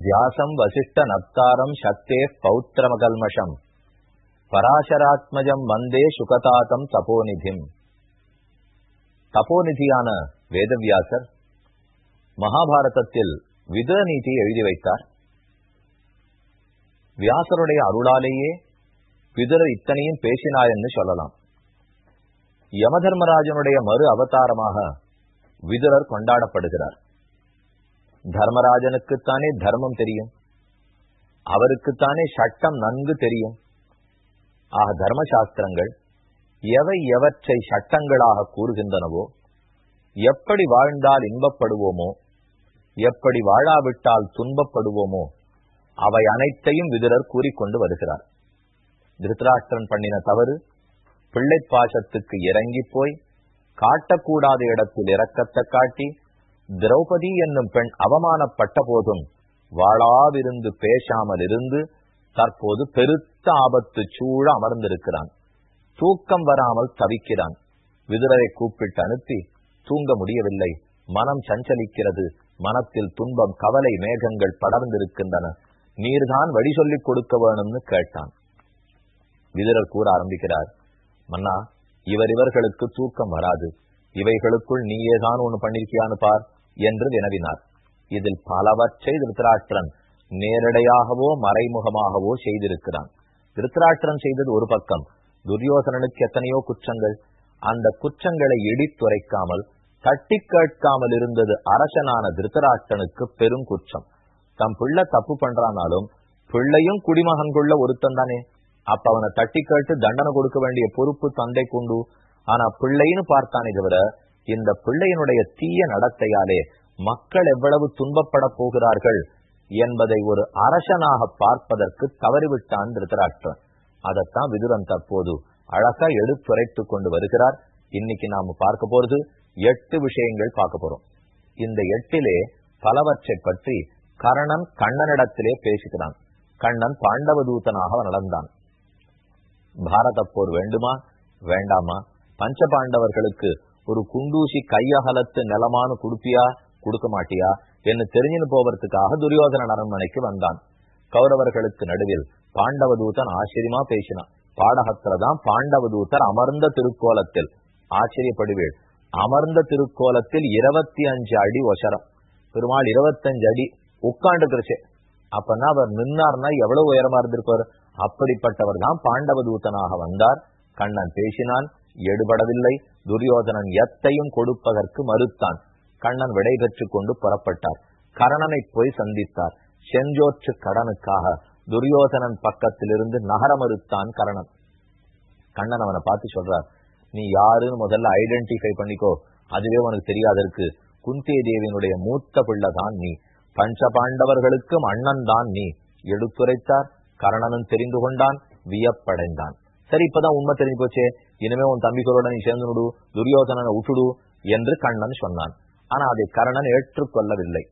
வியாசம் வசிஷ்ட நப்தாரம் சக்தே பௌத்திரமகல்மஷம் பராசராத்மஜம் வந்தே சுகதாதம் தபோநிதிம் தபோநிதியான வேதவியாசர் மகாபாரதத்தில் விதநீதி எழுதி வைத்தார். வியாசருடைய அருளாலேயே விதர் இத்தனையும் பேசினார் என்று சொல்லலாம் யமதர்மராஜனுடைய மறு அவதாரமாக விதுரர் கொண்டாடப்படுகிறார் தர்மராஜனுக்குத்தானே தர்மம் தெரியும். அவருக்குத்தானே சட்டம் நன்கு தெரியும். ஆக தர்மசாஸ்திரங்கள் எவை எவற்றை சட்டங்களாக கூறுகின்றனவோ எப்படி வாழ்ந்தால் இன்பப்படுவோமோ எப்படி வாழாவிட்டால் துன்பப்படுவோமோ அவை அனைத்தையும் விதுரர் கூறிக்கொண்டு வருகிறார். திருத்தராஷ்டிரன் பண்ணின தவறு பிள்ளை பாசத்துக்கு இறங்கி போய் காட்டக்கூடாத இடத்தில் இறக்கத்தை காட்டி திரௌபதி என்னும் பெண் அவமானப்பட்ட போதும் வாழாவிருந்து பேசாமல் இருந்து தற்போது பெருத்த ஆபத்து சூழ அமர்ந்திருக்கிறான். தூக்கம் வராமல் தவிக்கிறான். விதுரரை கூப்பிட்டு அனுப்பி தூங்க முடியவில்லை. மனம் சஞ்சலிக்கிறது. மனத்தில் துன்பம் கவலை மேகங்கள் படர்ந்திருக்கின்றன. நீர்தான் வழி சொல்லிக் கொடுக்க வேணும்னு கேட்டான். விதுரர் கூற ஆரம்பிக்கிறார் மன்னா இவர் இவர்களுக்கு தூக்கம் வராது. இவைகளுக்குள் நீயேதான் ஒண்ணு பண்ணிருக்கியான்னு பார். என்று வினவினார். இதில் பலவற்றை திருத்தராஷ்டிரன் நேரடியாகவோ மறைமுகமாகவோ செய்திருக்கிறான். திருத்தராஷ்டிரன் செய்தது ஒரு பக்கம். துரியோசனனுக்கு எத்தனையோ குற்றங்கள். அந்த குற்றங்களை இடித்துரைக்காமல் தட்டி கேட்காமல் இருந்தது அரசனான திருத்தராஷ்டனுக்கு பெரும் குற்றம். தம் பிள்ளை தப்பு பண்றானாலும் பிள்ளையும் குடிமகன்குள்ள ஒருத்தன் தானே அப்ப அவனை தட்டி கேட்டு தண்டனை கொடுக்க வேண்டிய பொறுப்பு தந்தை கொண்டு. ஆனா பிள்ளைன்னு பார்த்தானே தவிர இந்த பிள்ளையினுடைய தீய நடத்தையாலே மக்கள் எவ்வளவு துன்பப்பட போகிறார்கள் என்பதை ஒரு அரசனாக பார்ப்பதற்கு தவறிவிட்டான் திருத்தராஷ்டிரன். அதைத்தான் விதுரன் தற்போது அழகா எடுத்துரைத்து கொண்டு வருகிறார். இன்னைக்கு நாம பார்க்க போறது எட்டு விஷயங்கள் பார்க்க போறோம். இந்த எட்டிலே பலவற்றை பற்றி கரணன் கண்ணனிடத்திலே பேசுகிறான். கண்ணன் பாண்டவ தூதனாக நடந்தான். பாரத போர் வேண்டுமா? வேண்டாமா? பஞ்ச பாண்டவர்களுக்கு ஒரு குண்டூசி கையகலத்து நிலமானு கொடுப்பியா? கொடுக்க மாட்டியா என்று தெரிஞ்சுன்னு போவதற்காக துரியோதன அரண்மனைக்கு வந்தான். கௌரவர்களுக்கு நடுவில் பாண்டவதூதன் ஆச்சரியமா பேசினான். பாடகத்துலதான் பாண்டவதூதர் அமர்ந்த திருக்கோலத்தில். ஆச்சரியப்படுவீள். அமர்ந்த திருக்கோலத்தில் இருபத்தி அஞ்சு அடி ஒசரம். பெருமாள் இருபத்தஞ்சு அடி உட்காண்டுக்கிறச்சு அப்பன்னா அவர் நின்னார்னா எவ்வளவு உயரமா இருந்திருப்பார்? அப்படிப்பட்டவர் தான் பாண்டவதூதனாக வந்தார். கண்ணன் பேசினான். எடுபடவில்லை. துரியோதனன் எத்தையும் கொடுப்பதற்கு மறுத்தான். கண்ணன் விடை பெற்றுக் கொண்டு புறப்பட்டார். கரணனை போய் சந்தித்தார். செஞ்சோற்று கடனுக்காக துரியோதனன் பக்கத்திலிருந்து நகர மறுத்தான் கரணன். கண்ணன் அவனை பார்த்து சொல்றார் நீ யாருன்னு முதல்ல ஐடென்டிஃபை பண்ணிக்கோ. அதுவே உனக்கு தெரியாதற்கு குந்தி தேவியினுடைய மூத்த பிள்ளை தான் நீ. பஞ்ச பாண்டவர்களுக்கும் அண்ணன் தான் நீ. எடுத்துரைத்தார். கரணனும் தெரிந்து கொண்டான். வியப்படைந்தான். சரி இப்பதான் உண்மை தெரிஞ்சு போச்சே. இனிமே உன் தம்பிகளோட நீ சேர்ந்து விடு துரியோதனனை விட்டுடு என்று கண்ணன் சொன்னான். ஆனா அதை கரணன் ஏற்றுக்கொள்ளவில்லை.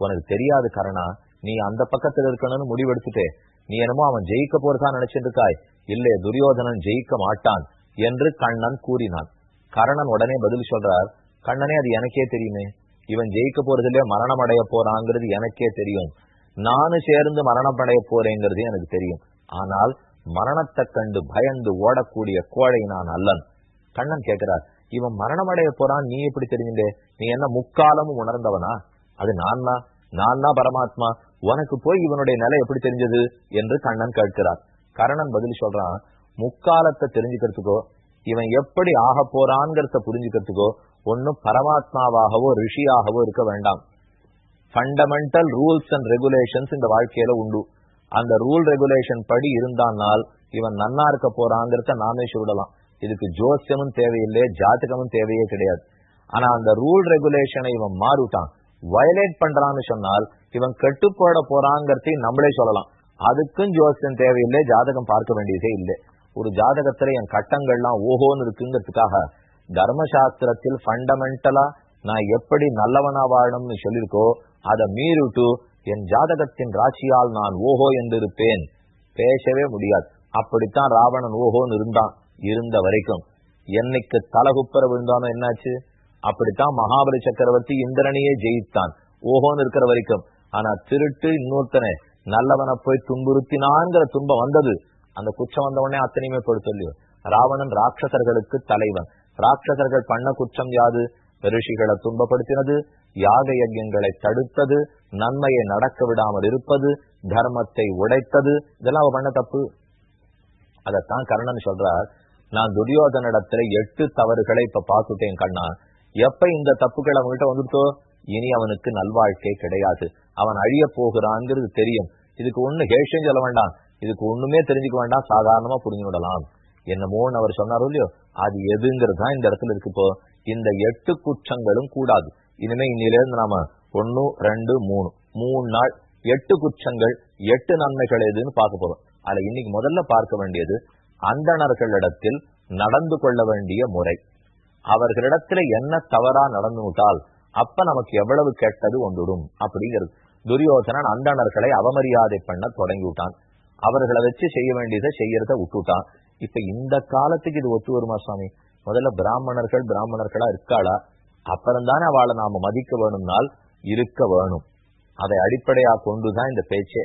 உனக்கு தெரியாது கரணா நீ அந்த பக்கத்துல இருக்கணும்னு முடிவெடுத்துட்டே. நீ என்னமோ அவன் ஜெயிக்க போறதா நினைச்சிட்டு இருக்காய் இல்லையே துரியோதனன் ஜெயிக்க மாட்டான் என்று கண்ணன் கூறினான். கரணன் உடனே பதில் சொல்றார் கண்ணனே அது எனக்கே தெரியுமே. இவன் ஜெயிக்க போறதுல மரணம் அடைய போறாங்கிறது எனக்கே தெரியும். நானும் சேர்ந்து மரணம் அடைய போறேங்கிறது எனக்கு தெரியும். ஆனால் மரணத்தை கண்டு பயந்து ஓடக்கூடிய கோழை நான் அல்லன். கண்ணன் கேட்கிறார் இவன் மரணம் அடைய போறான் நீ எப்படி தெரிஞ்சுட்டே நீ என்ன முக்காலமும் உணர்ந்தவனா? அது நான் தான் நான் தான் பரமாத்மா? உனக்கு போய் இவனுடைய நிலை எப்படி தெரிஞ்சது? என்று கண்ணன் கேட்கிறார். கரணன் பதில் சொல்றான் முக்காலத்தை தெரிஞ்சுக்கிறதுக்கோ இவன் எப்படி ஆக போறான்ங்கிறத புரிஞ்சுக்கிறதுக்கோ ஒன்னும் பரமாத்மாவாகவோ ரிஷியாகவோ இருக்க வேண்டாம். ஃபண்டமெண்டல் ரூல்ஸ் அண்ட் ரெகுலேஷன்ஸ் இந்த வாழ்க்கையில உண்டு. அந்த ரூல் ரெகுலேஷன் படி இருந்தானால் இவன் நன்னா இருக்க போறாங்கிறத நாமே சொல்லலாம் இதுக்கு ஜோசியமும் தேவையில்லை ஜாதகமும் தேவையே கிடையாது. ஆனா அந்த ரூல் ரெகுலேஷனை இவன் மாறிட்டான் வயலேட் பண்றான்னு சொன்னால் இவன் கெட்டு போட போறாங்கிறதையும் நம்மளே சொல்லலாம். அதுக்கும் ஜோசியம் தேவையில்லை ஜாதகம் பார்க்க வேண்டியதே இல்லை. ஒரு ஜாதகத்துல என் கட்டங்கள்லாம் ஓஹோன்னு இருக்குங்கிறதுக்காக தர்மசாஸ்திரத்தில் ஃபண்டமெண்டலா நான் எப்படி நல்லவனா வாழணும்னு சொல்லியிருக்கோ அதை மீறிட்டு என் ஜாதகத்தின் ராசியால் நான் ஓஹோ என்றிருப்பேன். பேசவே முடியாது. அப்படித்தான் ராவணன் ஓஹோன்னு இருந்தான் இருந்த வரைக்கும். என்னைக்கு தலகுப்பர விழுந்தானோ என்னாச்சு? அப்படித்தான் மகாபலி சக்கரவர்த்தி இந்திரனையே ஜெயித்தான் ஓஹோன்னு இருக்கிற வரைக்கும். ஆனா திருட்டு இன்னொருத்தனை நல்லவனை போய் துன்புறுத்தினாங்கிற துன்பம் வந்தது. அந்த குற்றம் வந்த உடனே அத்தனையுமே போய் சொல்லியோ ராவணன் ராட்சசர்களுக்கு தலைவன். ராட்சசர்கள் பண்ண குற்றம் யாது? ரிஷிகளை துன்பப்படுத்தினது யாக யஜ்யங்களை தடுத்தது நன்மையை நடக்க விடாமல் இருப்பது தர்மத்தை உடைத்தது இதெல்லாம் அவ பண்ண தப்பு. அதத்தான் கர்ணன் சொல்றார் நான் துரியோதனிடத்துல எட்டு தவறுகளை இப்ப பார்த்துட்டேன் கண்ணா. எப்ப இந்த தப்புகள் அவங்கள்ட்ட வந்துட்டோ இனி அவனுக்கு நல்வாழ்க்கை கிடையாது. அவன் அழிய போகிறான்ங்கிறது தெரியும். இதுக்கு ஒண்ணு ஹேஷம் சொல்ல வேண்டாம். இதுக்கு ஒண்ணுமே தெரிஞ்சுக்க வேண்டாம். சாதாரணமா புரிஞ்சு விடலாம் என்னமோன்னு அவர் சொன்னாரோ இல்லையோ? அது எதுங்கிறது தான் இந்த இடத்துல இருக்கு இப்போ. இந்த எட்டு குற்றங்களும் கூடாது. இனிமே இன்னிலிருந்து நாம ஒன்னு ரெண்டு மூணு. மூணு நாள் எட்டு குற்றங்கள் எட்டு நன்மைகள் எதுன்னு பார்க்க போறோம். அதுல இன்னைக்கு முதல்ல பார்க்க வேண்டியது அந்தணர்களிடத்தில் நடந்து கொள்ள வேண்டிய முறை. அவர்களிடத்துல என்ன தவறா நடந்து விட்டால் அப்ப நமக்கு எவ்வளவு கெட்டது வந்துடும் அப்படிங்கிறது. துரியோதனன் அந்தணர்களை அவமரியாதை பண்ண தொடங்கி விட்டான் அவர்களை வச்சு செய்ய வேண்டியதை செய்யறத விட்டுட்டான். இப்ப இந்த காலத்துக்கு இது ஒத்து வருமா சுவாமி? முதல்ல பிராமணர்கள் பிராமணர்களா இருக்காளா? அப்புறம் தானே அவளை நாம மதிக்க வேணும்னால் இருக்க வேணும். அதை அடிப்படையா கொண்டுதான் இந்த பேச்சே.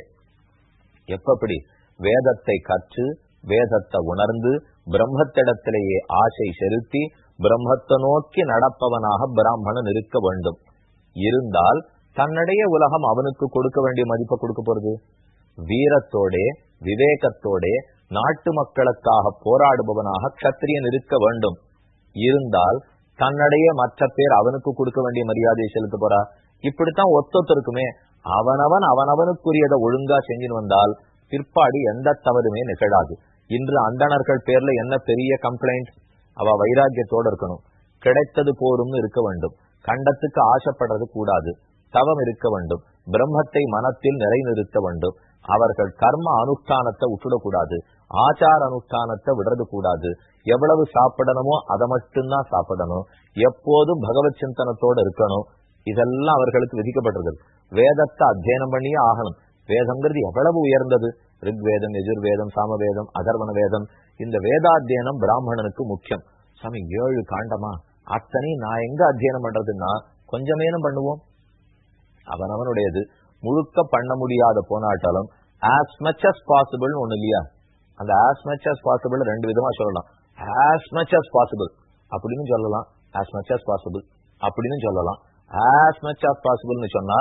எப்படி வேதத்தை கற்று வேதத்தை உணர்ந்து பிரம்மத்திடத்திலேயே ஆசை செலுத்தி பிரம்மத்தை நோக்கி நடப்பவனாக பிராமணன் இருக்க வேண்டும். இருந்தால் தன்னுடைய உலகம் அவனுக்கு கொடுக்க வேண்டிய மதிப்பை கொடுக்க போறது? வீரத்தோடே விவேகத்தோடே நாட்டு மக்களுக்காக போராடுபவனாக கத்திரியன் இருக்க வேண்டும். இருந்தால் தன்னுடைய மற்ற பேர் அவனுக்கு கொடுக்க வேண்டிய மரியாதையை செலுத்த போறா. இப்படித்தான் ஒத்தொத்தருக்குமே அவனவன் அவனவனுக்குரியதை ஒழுங்கா செஞ்சுன்னு வந்தால் பிற்பாடு எந்த தவறுமே நிகழாது. இன்று அந்தணர்கள் பேர்ல என்ன பெரிய கம்ப்ளைண்ட் அவ வைராக்கியத்தோட இருக்கணும். கிடைத்தது போரும்னு இருக்க வேண்டும். கண்டத்துக்கு ஆசைப்படுறது கூடாது. தவம் இருக்க வேண்டும். பிரம்மத்தை மனத்தில் நிறைநிறுத்த வேண்டும். அவர்கள் கர்ம அனுஷ்டானத்தை விட்டுடக்கூடாது. ஆச்சார அனுஷ்டானத்தை விடுறது கூடாது. எவ்வளவு சாப்பிடணுமோ அதை மட்டும்தான் சாப்பிடணும். எப்போதும் பகவத் சிந்தனத்தோட இருக்கணும். இதெல்லாம் அவர்களுக்கு விதிக்கப்பட்டிருக்கு வேதத்தை அத்தியனம் பண்ணியே ஆகணும். வேதம்ங்கிறது எவ்வளவு உயர்ந்தது? ரிக்வேதம் எஜுர்வேதம் சாமவேதம் அதர்வன வேதம். இந்த வேதாத்தியனம் பிராமணனுக்கு முக்கியம். சாமி ஏழு காண்டமா? அத்தனை நான் எங்க அத்தியனம் பண்றதுன்னா கொஞ்சமேனும் பண்ணுவோம். அவனவனுடையது. முழுக்க பண்ண முடியாத போனாட்டாலும். ஆஸ் மச் அஸ் பாசிபிள்னு ஒண்ணு இல்லையா? அந்த ஆஸ் மச் அஸ் பாசிபிள் ரெண்டு விதமா சொல்லலாம். ஆஸ் மச் ஆஸ் பாசிபிள் அப்படின்னு சொல்லலாம். ஆஸ் மச் அஸ் பாசிபிள் அப்படின்னு சொல்லலாம். ஆஸ் மச் ஆஸ் பாசிபிள்னு சொன்னா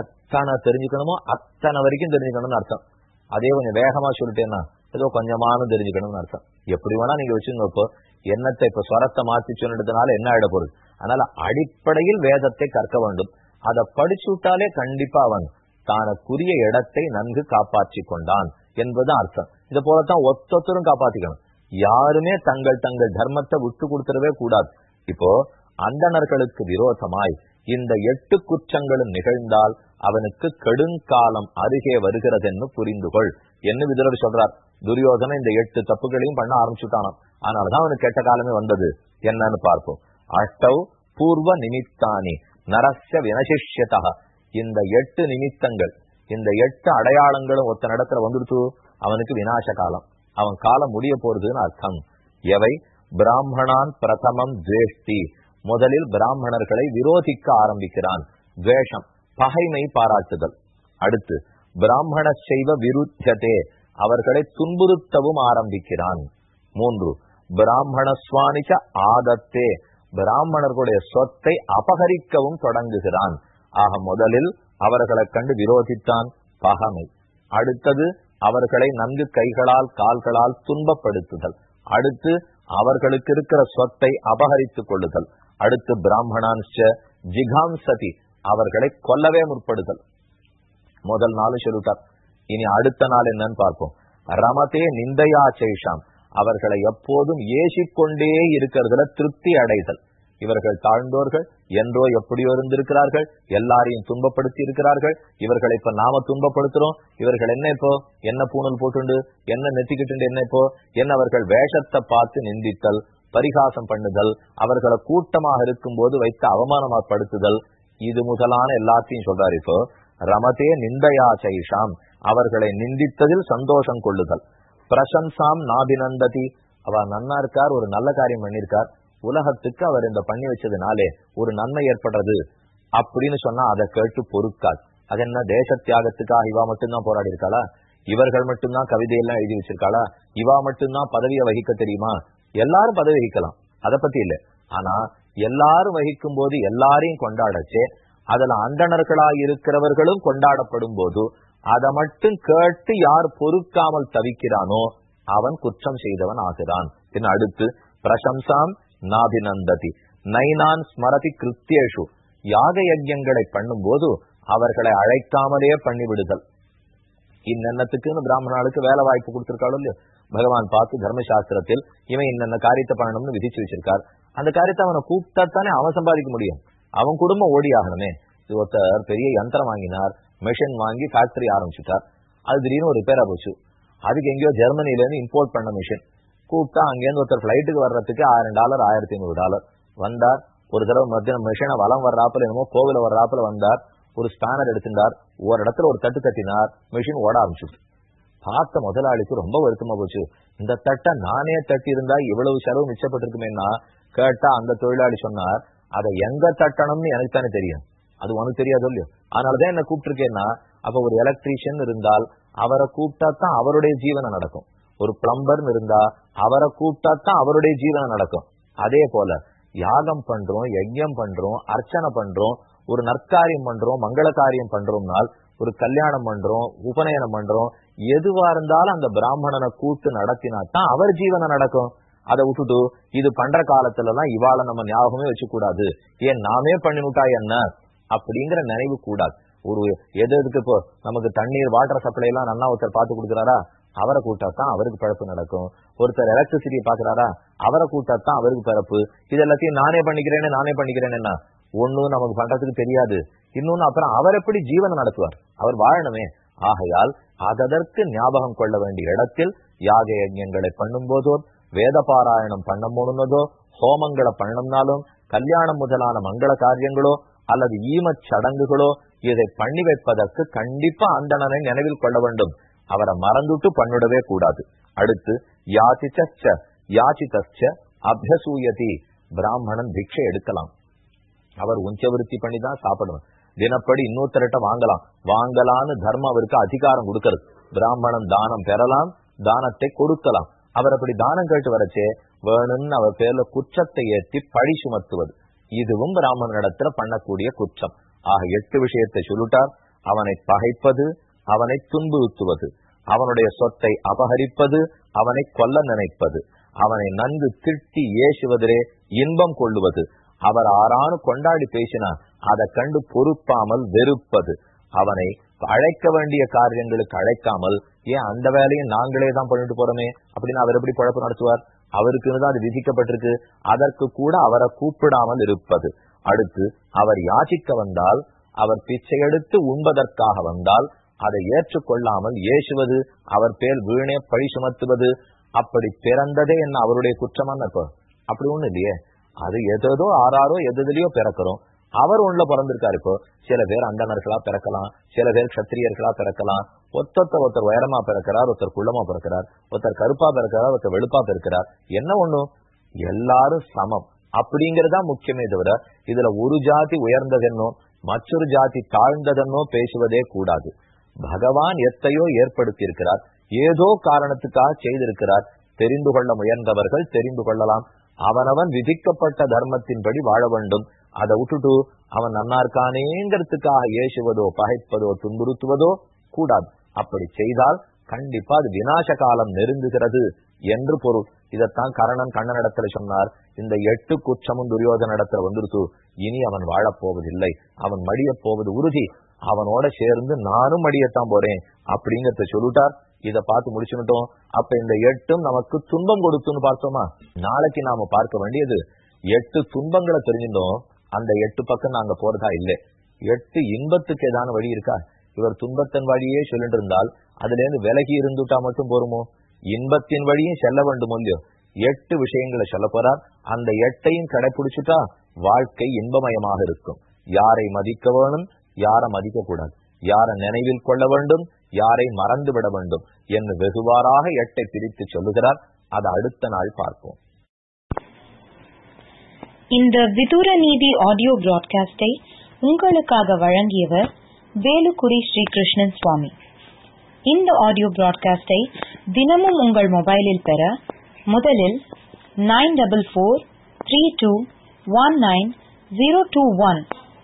எத்தனை தெரிஞ்சுக்கணுமோ அத்தனை வரைக்கும் தெரிஞ்சுக்கணும்னு அர்த்தம். அதே கொஞ்சம் வேகமா சொல்லிட்டேன்னா ஏதோ கொஞ்சமானு தெரிஞ்சுக்கணும்னு அர்த்தம். எப்படி வேணா நீங்க வச்சுங்க இப்போ. என்னத்தை இப்ப ஸ்வரத்தை மாத்தி சொன்னதுனால என்ன ஆயிட போகுது? அதனால அடிப்படையில் வேதத்தை கற்க வேண்டும். அதை படிச்சு விட்டாலே கண்டிப்பா அவன் தானக்குரிய இடத்தை நன்கு காப்பாற்றி கொண்டான் என்பது அர்த்தம். இது போலத்தான் ஒத்தொத்தரும் காப்பாத்திக்கணும். யாருமே தங்கள் தங்கள் தர்மத்தை விட்டு கொடுத்துடவே கூடாது. இப்போ அந்தணர்களுக்கு விரோதமாய் இந்த எட்டு குற்றங்களும் நிகழ்ந்தால் அவனுக்கு கெடுங்காலம் அருகே வருகிறதென்னு புரிந்து கொள் என்ன விதுரர் சொல்றார். துரியோதன இந்த எட்டு தப்புகளையும் பண்ண ஆரம்பிச்சுட்டானாம். அதனாலதான் அவனுக்கு கெட்ட காலமே வந்தது. என்னன்னு பார்ப்போம். அஷ்டவ் பூர்வ நிமித்தானி நரஸ்ய வினசிஷ்யதா. இந்த எட்டு நிமித்தங்கள் இந்த எட்டு அடையாளங்களும் ஒத்த நடத்துல வந்துடுத்து அவனுக்கு வினாச காலம். அவன் காலம் முடிய போறதுன்னு அர்த்தம். எவை? பிராமணான் பிரதமம் துவேஷ்டி. முதலில் பிராமணர்களை விரோதிக்க ஆரம்பிக்கிறான். துவேஷம் பகைமை பாராட்டுதல். அடுத்து பிராமண செய்வ விருத்ததே. அவர்களை துன்புறுத்தவும் ஆரம்பிக்கிறான். மூன்று பிராமண ஆதத்தே. பிராமணர்களுடைய சொத்தை அபகரிக்கவும் தொடங்குகிறான். ஆக முதலில் அவர்களை கண்டு விரோதித்தான் பகமை. அடுத்தது அவர்களை நன்கு கைகளால் கால்களால் துன்பப்படுத்துதல். அடுத்து அவர்களுக்கு இருக்கிற சொத்தை அபகரித்துக் கொள்ளுதல். அடுத்து பிராமணான்ஷ ஜிகாம்சதி அவர்களை கொல்லவே முற்படுதல். முதல் நாள் சொல்லிட்டார் இனி அடுத்த நாள் என்னன்னு பார்ப்போம். ரமதே நிந்தையா சேஷாம் அவர்களை எப்போதும் ஏசிக்கொண்டே இருக்கிறதுல திருப்தி அடைதல். இவர்கள் தாழ்ந்தோர்கள் என்றோ எப்படியோ இருந்திருக்கிறார்கள் எல்லாரையும் துன்பப்படுத்தி இருக்கிறார்கள். இவர்களை இப்ப நாம துன்பப்படுத்துறோம். இவர்கள் என்ன இப்போ? என்ன பூணல் போட்டுண்டு? என்ன நெத்திக்கிட்டு என்ன இப்போ? என்ன அவர்கள் வேஷத்தை பார்த்து நிந்தித்தல் பரிகாசம் பண்ணுதல் அவர்களை கூட்டமாக இருக்கும் போது வைத்து அவமானமாப்படுத்துதல் இது முதலான எல்லாத்தையும் சொல்றாரு இப்போ. ரமதே நிந்தையா சைஷாம் அவர்களை நிந்தித்ததில் சந்தோஷம் கொள்ளுதல். பிரசம்சாம் நாபினந்ததி அவர் நன்னா இருக்கார் ஒரு நல்ல காரியம் பண்ணியிருக்கார். உலகத்துக்கு அவர் இந்த பண்ணி வச்சதுனாலே ஒரு நன்மை ஏற்படுறது அப்படின்னு சொன்னா அதை கேட்டு பொறுக்காது. அது என்ன தேச தியாகத்துக்காக இவா மட்டும்தான் போராடி இருக்காளா இவர்கள் மட்டும்தான் கவிதையெல்லாம் எழுதி வச்சிருக்காளா? இவா மட்டும்தான் பதவியை வகிக்க தெரியுமா? எல்லாரும் பதவி வகிக்கலாம். அதை பத்தி இல்ல. ஆனா எல்லாரும் வகிக்கும் போது எல்லாரையும் கொண்டாடச்சே அதுல அந்தணர்களா இருக்கிறவர்களும் கொண்டாடப்படும் போது அதை மட்டும் கேட்டு யார் பொறுக்காமல் தவிக்கிறானோ அவன் குற்றம் செய்தவன் ஆகிறான். பின் அடுத்து பிரசம்சாம் நாபிநந்ததி. நைனான் ஸ்மரதி கிருத்தியேஷு யாக யஜ்யங்களை பண்ணும் போது அவர்களை அழைக்காமலே பண்ணிவிடுதல். இன்னென்னத்துக்குன்னு பிராமணாளுக்கு வேலை வாய்ப்பு கொடுத்திருக்காளோ இல்லையோ? பகவான் பார்த்து தர்மசாஸ்திரத்தில் இவன் இன்னென்ன காரியத்தை பண்ணணும்னு விதிச்சு வச்சிருக்கார். அந்த காரியத்தை அவனை கூப்பிட்டாத்தானே அவன் சம்பாதிக்க முடியும். அவன் குடும்பம் ஓடி ஆகணுமே ஒருத்தர் பெரிய யந்திரம் வாங்கினார். மிஷின் வாங்கி ஃபேக்டரி ஆரம்பிச்சுட்டார். அது திடீர்னு ஒரு பேரா போச்சு. அதுக்கு எங்கேயோ ஜெர்மனில இருந்து இம்போர்ட் பண்ண மிஷின் கூப்பிட்டா அங்கேருந்து ஒருத்தர் பிளைட்டுக்கு வர்றதுக்கு ஆயிரம் டாலர் ஆயிரத்தி ஐநூறு டாலர் வந்தார். ஒரு தடவை மத்தியான மிஷினை வளம் வர்றாப்புல என்னமோ கோவில வர்றாப்புல வந்தார். ஒரு ஸ்பேனர் எடுத்துட்டார் ஒரு இடத்துல ஒரு தட்டு தட்டினார். மிஷின் ஓட ஆரம்பிச்சு பார்த்த முதலாளிக்கு ரொம்ப வருத்தமா போச்சு. இந்த தட்டை நானே தட்டி இருந்தா இவ்வளவு செலவு மிச்சப்பட்டிருக்குமேன்னா கேட்டா அந்த தொழிலாளி சொன்னார் அதை எங்க தட்டணும்னு எனக்கு தானே தெரியும். அது உனக்கு தெரியாது இல்லையோ? அதனாலதான் என்ன கூப்பிட்டுருக்கேன்னா அப்ப ஒரு எலக்ட்ரீஷியன் இருந்தால் அவரை கூப்பிட்டா தான் அவருடைய ஜீவனம் நடக்கும். ஒரு பிளம்பர் இருந்தா அவரை கூப்பிட்டா தான் அவருடைய ஜீவனம் நடக்கும். அதே போல யாகம் பண்றோம் யஜ்யம் பண்றோம் அர்ச்சனை பண்றோம் ஒரு நற்காரியம் பண்றோம் மங்கள காரியம் பண்றோம்னால் ஒரு கல்யாணம் பண்றோம் உபநயனம் பண்றோம் எதுவா இருந்தாலும் அந்த பிராமணனை கூட்டு நடத்தினா தான் அவர் ஜீவனம் நடக்கும். அதை விட்டுட்டு இது பண்ற காலத்துல எல்லாம் நம்ம ஞாபகமே வச்சுக்கூடாது. ஏன் நாமே பண்ணிவிட்டா என்ன? அப்படிங்கிற நினைவு கூடாது. ஒரு எது எதுக்கு இப்போ நமக்கு தண்ணீர் வாட்டர் சப்ளை எல்லாம் நல்லா ஒருத்தர் பார்த்து கொடுக்குறாரா? அவரை கூட்டாதான் அவருக்கு பிறப்பு நடக்கும். ஒருத்தர் எலக்ட்ரிசிட்டியை பாக்குறாரா அவரை கூட்டாதான் அவருக்கு பிறப்பு. இது எல்லாத்தையும் நானே பண்ணிக்கிறேன்னு நானே பண்ணிக்கிறேன்னு ஒன்னும் நமக்கு பண்றதுக்கு தெரியாது. இன்னொன்னு அப்புறம் அவர் எப்படி ஜீவனம் நடத்துவார்? அவர் வாழணுமே. ஆகையால் அதற்கு ஞாபகம் கொள்ள வேண்டிய இடத்தில் யாக யஜ்யங்களை பண்ணும் போதோ வேத பாராயணம் பண்ண போனதோ ஹோமங்களை பண்ணணும்னாலும் கல்யாணம் முதலான மங்கள காரியங்களோ அல்லது ஈமச் சடங்குகளோ இதை பண்ணி வைப்பதற்கு கண்டிப்பா அந்தணனை நினைவில் கொள்ள வேண்டும். அவரை மறந்துட்டு பண்ணிடவே கூடாது. அடுத்து யாச்சிச்ச யாச்சிதச்ச அபியசூயதி பிராமணன் பிக்ஷை எடுக்கலாம். அவர் உஞ்சவிருத்தி பண்ணி தான் சாப்பிடணும் தினப்படி இன்னொருத்தர்கிட்ட வாங்கலாம். வாங்கலான்னு தர்மம் அவருக்கு அதிகாரம் கொடுக்கறது. பிராமணன் தானம் பெறலாம் தானத்தை கொடுக்கலாம். அவர் அப்படி தானம் கேட்டு வரச்சே வேணும்னு அவர் பேர்ல குற்றத்தை ஏற்றி பழி சுமத்துவது. இதுவும் பிராமணனிடத்துல பண்ணக்கூடிய குற்றம். ஆக எட்டு விஷயத்தை சொல்லிட்டார். அவனை பகைப்பது அவனை துன்புறுத்துவது அவனுடைய சொத்தை அபகரிப்பது அவனை கொல்ல நினைப்பது அவனை நன்கு திட்டி ஏசுவதிலே இன்பம் கொள்ளுவது. அவர் ஆறானு கொண்டாடி பேசினா அதை கண்டு பொறுப்பாமல் வெறுப்பது. அவனை அழைக்க வேண்டிய காரியங்களுக்கு அழைக்காமல் ஏன் அந்த வேலையும் நாங்களே தான் பண்ணிட்டு போறோமே? அப்படின்னு அவர் எப்படி குழப்பம் நடத்துவார்? அவருக்குன்னு தான் அது விதிக்கப்பட்டிருக்கு. அதற்கு கூட அவரை கூப்பிடாமல் இருப்பது. அடுத்து அவர் யாச்சிக்க வந்தால் அவர் பிச்சை எடுத்து உண்பதற்காக வந்தால் அதை ஏற்றுக்கொள்ளாமல் ஏசுவது அவர் பேர் வீணே பழி சுமத்துவது அப்படி பிறந்ததே என்ன அவருடைய குற்றமான இப்போ அப்படி ஒண்ணு இல்லையே. அது எதோ ஆறாரோ எதுலயோ பிறக்கிறோம். அவர் உள்ள பிறந்திருக்காரு இப்போ. சில பேர் அந்தனர்களா பிறக்கலாம் சில பேர் கத்திரியர்களா பிறக்கலாம். ஒத்தொத்த ஒருத்தர் உயரமா பிறக்கிறார் ஒருத்தர் குள்ளமா பிறக்கிறார். ஒருத்தர் கருப்பா பிறக்கிறார் ஒருத்தர் வெளுப்பா பிறக்கிறார். என்ன ஒண்ணும் எல்லாரும் சமம். அப்படிங்கறதா முக்கியமே தவிர இதுல ஒரு ஜாதி உயர்ந்ததென்னோ மற்றொரு ஜாதி தாழ்ந்ததென்னோ பேசுவதே கூடாது. பகவான் எத்தையோ ஏற்படுத்தியிருக்கிறார். ஏதோ காரணத்துக்காக செய்திருக்கிறார். தெரிந்து கொள்ள முயன்றவர்கள் தெரிந்து கொள்ளலாம். அவனவன் விதிக்கப்பட்ட தர்மத்தின்படி வாழ வேண்டும். அதை விட்டுட்டு அவன் நன்னா இருக்கானேங்கிறதுக்காக ஏசுவதோ பகைப்பதோ துன்புறுத்துவதோ கூடாது. அப்படி செய்தால் கண்டிப்பா அது வினாச காலம் நெருங்குகிறது என்று பொருள். இதைத்தான் கரணன் கண்ணனிடத்துல சொன்னார். இந்த எட்டு குற்றமும் துரியோதன இடத்துல வந்துருச்சு இனி அவன் வாழப்போவதில்லை. அவன் மடியப் போவது உறுதி. அவனோட சேர்ந்து நானும் அடியத்தான் போறேன் அப்படிங்கறத சொல்லிட்டார். இத பார்த்து முடிச்சுட்டோம் அப்ப இந்த எட்டும் நமக்கு துன்பம் கொடுத்துன்னு பார்த்தோமா? நாளைக்கு நாம பார்க்க வேண்டியது எட்டு துன்பங்களை தெரிஞ்சிருந்தோம் அந்த எட்டு பக்கம் நாங்க போறதா இல்லை. எட்டு இன்பத்துக்கு ஏதான வழி இருக்கா? இவர் துன்பத்தின் வழியே சொல்லிட்டு இருந்தால் அதுல இருந்து விலகி இருந்துட்டா மட்டும் போருமோ? இன்பத்தின் வழியும் செல்ல வேண்டும் இல்லையோ? எட்டு விஷயங்களை சொல்ல போறார். அந்த எட்டையும் கடைபிடிச்சுட்டா வாழ்க்கை இன்பமயமாக இருக்கும். யாரை மதிக்க வேணும்? யாரை மதிக்கக்கூடாது? யாரை நினைவில் கொள்ள வேண்டும்? யாரை மறந்து விட வேண்டும்? என்று வெகுவாராக எட்டை பிரித்து சொல்லுகிறார். அதை அடுத்த நாள் பார்ப்போம். இந்த விதூர நீதி ஆடியோ பிராட்காஸ்டை உங்களுக்காக வழங்கியவர் வேலுக்குடி ஸ்ரீ கிருஷ்ணன் சுவாமி. இந்த ஆடியோ பிராட்காஸ்டை தினமும் உங்கள் மொபைலில் பெற முதலில் nine double four three two one nine zero two one